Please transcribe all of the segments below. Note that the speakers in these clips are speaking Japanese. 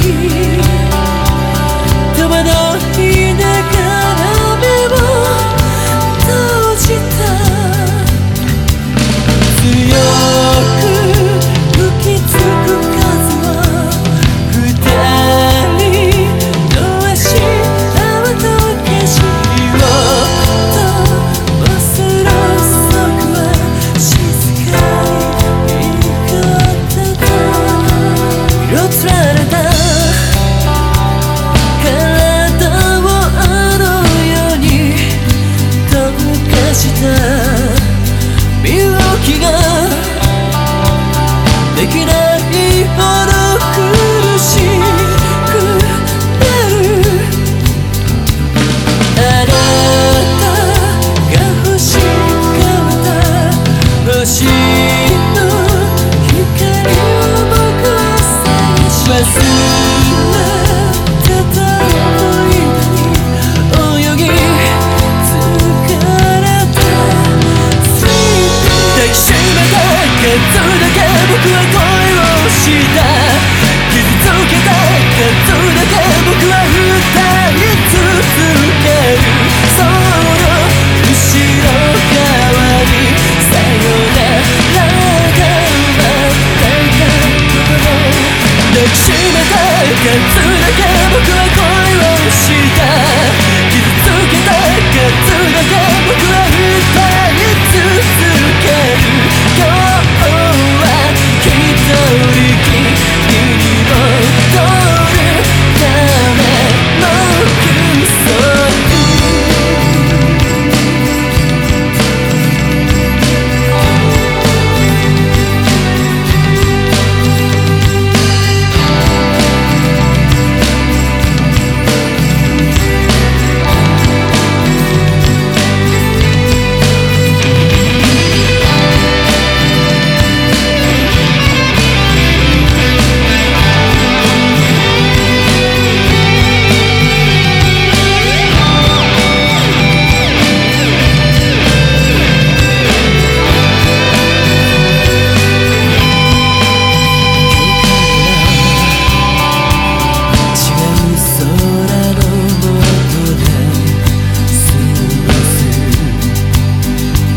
seni したきができないほど苦しくなるあなたが欲しかった星の光を僕は探します僕は恋をした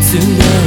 yüzünden